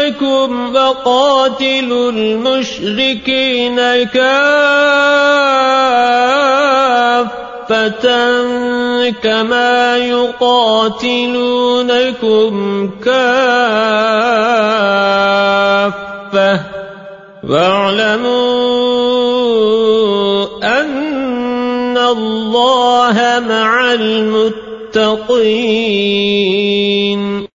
أنفسكم وقاتلوا المشركين كافة كما يقاتلونكم كافة. واعلموا أن الله مع المتقين.